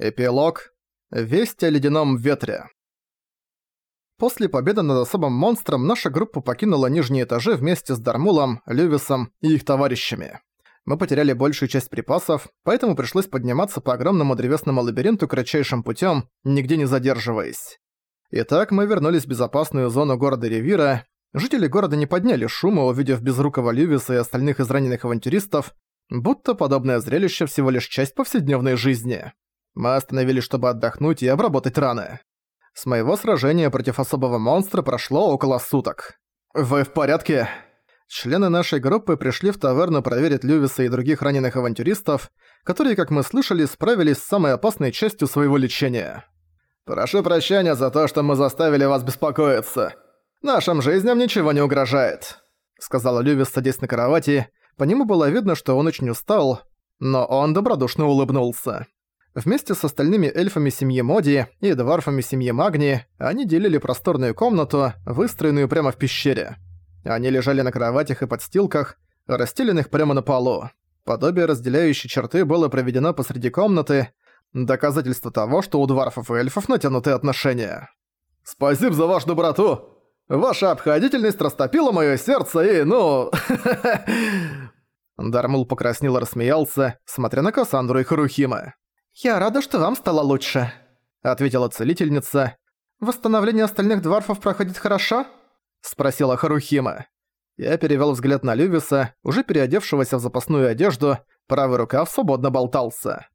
Эпилог. Весть о ледяном ветре. После победы над особым монстром наша группа покинула нижние этажи вместе с Дармулом, Лювисом и их товарищами. Мы потеряли большую часть припасов, поэтому пришлось подниматься по огромному древесному лабиринту кратчайшим путем, нигде не задерживаясь. Итак, мы вернулись в безопасную зону города Ревира. Жители города не подняли шума, увидев безрукого Лювиса и остальных израненных авантюристов, будто подобное зрелище всего лишь часть повседневной жизни. Мы остановились, чтобы отдохнуть и обработать раны. С моего сражения против особого монстра прошло около суток. «Вы в порядке?» Члены нашей группы пришли в таверну проверить Лювиса и других раненых авантюристов, которые, как мы слышали, справились с самой опасной частью своего лечения. «Прошу прощения за то, что мы заставили вас беспокоиться. Нашим жизням ничего не угрожает», — сказала Лювис, садясь на кровати. По нему было видно, что он очень устал, но он добродушно улыбнулся. Вместе с остальными эльфами семьи Моди и дварфами семьи Магни они делили просторную комнату, выстроенную прямо в пещере. Они лежали на кроватях и подстилках, расстеленных прямо на полу. Подобие разделяющей черты было проведено посреди комнаты, доказательство того, что у дварфов и эльфов натянутые отношения. «Спасибо за вашу доброту! Ваша обходительность растопила моё сердце и, ну...» Дармул покраснел и рассмеялся, смотря на Кассандру и Харухима. «Я рада, что вам стало лучше», — ответила целительница. «Восстановление остальных дворфов проходит хорошо?» — спросила Харухима. Я перевёл взгляд на Лювиса, уже переодевшегося в запасную одежду, правый рукав свободно болтался.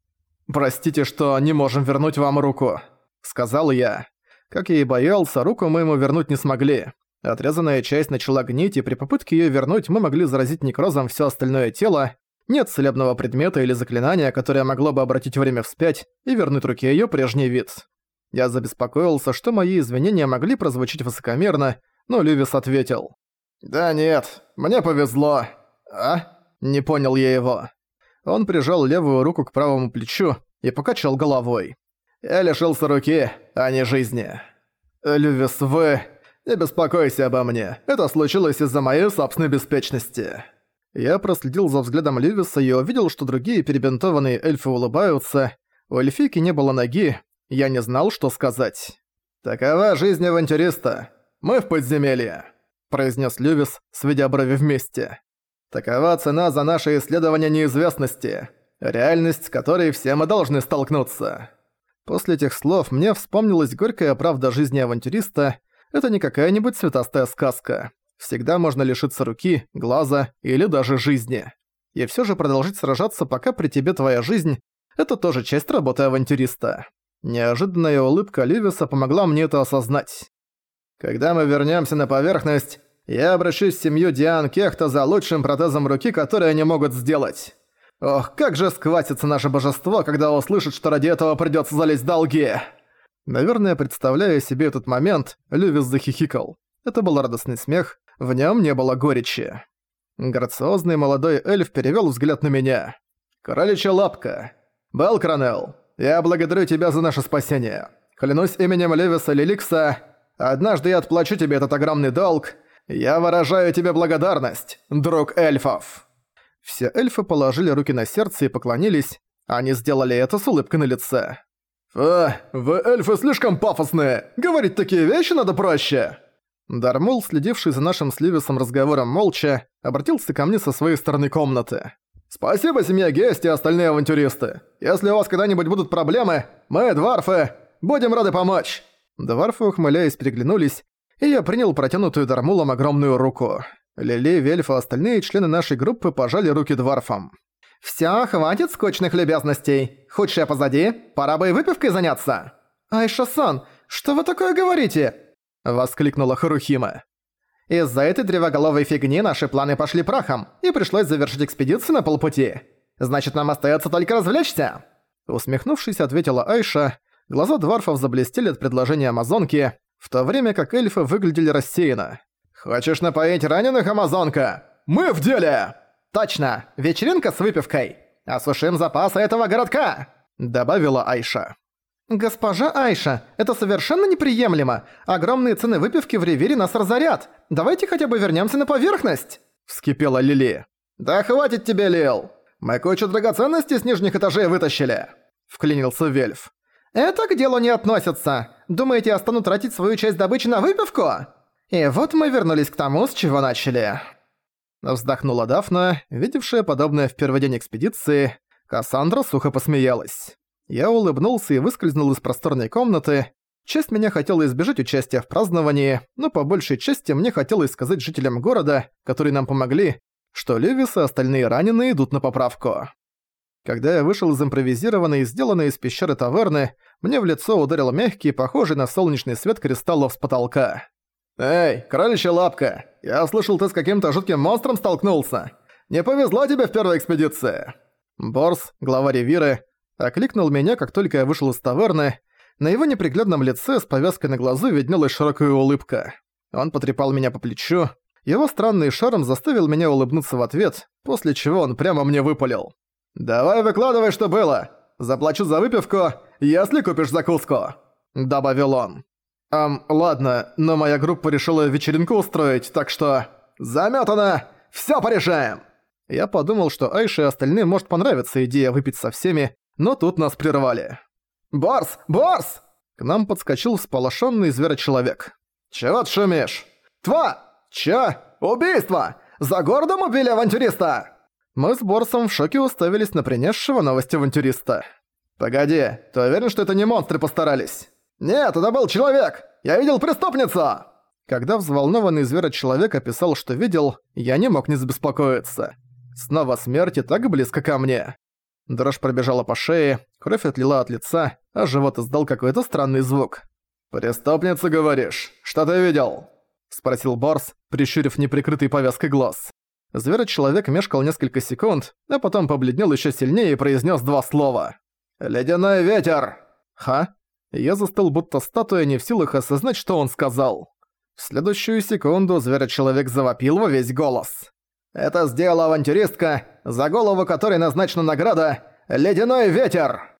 «Простите, что не можем вернуть вам руку», — сказал я. Как я и боялся, руку мы ему вернуть не смогли. Отрезанная часть начала гнить, и при попытке её вернуть мы могли заразить некрозом всё остальное тело. Нет целебного предмета или заклинания, которое могло бы обратить время вспять и вернуть руке её прежний вид. Я забеспокоился, что мои извинения могли прозвучать высокомерно, но Лювис ответил. «Да нет, мне повезло. А?» Не понял я его. Он прижал левую руку к правому плечу и покачал головой. «Я лишился руки, а не жизни. Лювис, вы... Не беспокойся обо мне. Это случилось из-за моей собственной беспечности». Я проследил за взглядом Лювиса и увидел, что другие перебинтованные эльфы улыбаются. У эльфийки не было ноги, я не знал, что сказать. «Такова жизнь авантюриста. Мы в подземелье», – произнес Лювис, сведя брови вместе. «Такова цена за наше исследование неизвестности. Реальность, с которой все мы должны столкнуться». После этих слов мне вспомнилась горькая правда жизни авантюриста. Это не какая-нибудь цветастая сказка. Всегда можно лишиться руки, глаза или даже жизни. И всё же продолжить сражаться, пока при тебе твоя жизнь, это тоже часть работы авантюриста. Неожиданная улыбка Ливиса помогла мне это осознать. Когда мы вернёмся на поверхность, я обращусь в семью Диан Кехта за лучшим протезом руки, который они могут сделать. Ох, как же сквасится наше божество, когда услышит, что ради этого придётся залезть в долги. Наверное, представляя себе этот момент, Лювис захихикал. Это был радостный смех, в нем не было горечи. Грациозный молодой эльф перевел взгляд на меня. «Короличья лапка! Белкранел, я благодарю тебя за наше спасение. Клянусь именем Левиса Лиликса, однажды я отплачу тебе этот огромный долг. Я выражаю тебе благодарность, друг эльфов!» Все эльфы положили руки на сердце и поклонились. Они сделали это с улыбкой на лице. «Фу, вы эльфы слишком пафосные! Говорить такие вещи надо проще!» Дармул, следивший за нашим с Ливисом разговором молча, обратился ко мне со своей стороны комнаты. «Спасибо, семья Гест и остальные авантюристы. Если у вас когда-нибудь будут проблемы, мы, дварфы, будем рады помочь!» Дварфы, ухмыляясь, переглянулись, и я принял протянутую Дармулом огромную руку. Лили, Вельф и остальные члены нашей группы пожали руки дварфам. «Всё, хватит скучных любезностей. Худшее позади, пора бы и выпивкой заняться!» «Айша-сан, что вы такое говорите? — воскликнула Харухима. «Из-за этой древоголовой фигни наши планы пошли прахом, и пришлось завершить экспедицию на полпути. Значит, нам остается только развлечься!» Усмехнувшись, ответила Айша. Глаза дворфов заблестели от предложения Амазонки, в то время как эльфы выглядели рассеянно. «Хочешь напоить раненых, Амазонка? Мы в деле!» «Точно! Вечеринка с выпивкой! Осушим запасы этого городка!» Добавила Айша. «Госпожа Айша, это совершенно неприемлемо! Огромные цены выпивки в Ривере нас разорят! Давайте хотя бы вернемся на поверхность!» Вскипела Лили. «Да хватит тебе, Лил! Мы кучу драгоценностей с нижних этажей вытащили!» Вклинился Вельф. «Это к делу не относится. Думаете, я стану тратить свою часть добычи на выпивку?» И вот мы вернулись к тому, с чего начали. Вздохнула Дафна, видевшая подобное в первый день экспедиции. Кассандра сухо посмеялась. Я улыбнулся и выскользнул из просторной комнаты. Часть меня хотела избежать участия в праздновании, но по большей части мне хотелось сказать жителям города, которые нам помогли, что Левис и остальные раненые идут на поправку. Когда я вышел из импровизированной и сделанной из пещеры таверны, мне в лицо ударил мягкий, похожий на солнечный свет кристаллов с потолка. «Эй, кроличья лапка, я слышал, ты с каким-то жутким монстром столкнулся. Не повезло тебе в первой экспедиции!» Борс, глава ревиры, окликнул меня, как только я вышел из таверны. На его неприглядном лице с повязкой на глазу виднелась широкая улыбка. Он потрепал меня по плечу. Его странный шарм заставил меня улыбнуться в ответ, после чего он прямо мне выпалил. «Давай выкладывай, что было. Заплачу за выпивку, если купишь закуску», — добавил он. «Эм, ладно, но моя группа решила вечеринку устроить, так что... Замётано! Всё порешаем!» Я подумал, что Айше и остальным может понравиться идея выпить со всеми, но тут нас прервали. «Борс! Борс!» К нам подскочил всполошённый зверочеловек. «Чего ты шумишь?» «Тва! Чё? Убийство! За городом убили авантюриста!» Мы с Борсом в шоке уставились на принесшего новости авантюриста. «Погоди, ты уверен, что это не монстры постарались?» «Нет, это был человек! Я видел преступницу!» Когда взволнованный зверочеловек описал, что видел, я не мог не забеспокоиться. Снова смерть и так близко ко мне. Дрожь пробежала по шее, кровь отлила от лица, а живот издал какой-то странный звук. «Преступница, говоришь? Что ты видел?» — спросил Борс, прищурив неприкрытый повязкой глаз. Зверочеловек мешкал несколько секунд, а потом побледнел еще сильнее и произнес два слова. «Ледяной ветер!» «Ха?» Я застыл будто статуя, не в силах осознать, что он сказал. В следующую секунду зверочеловек завопил во весь голос. «Это сделала авантюристка, за голову которой назначена награда «Ледяной ветер!»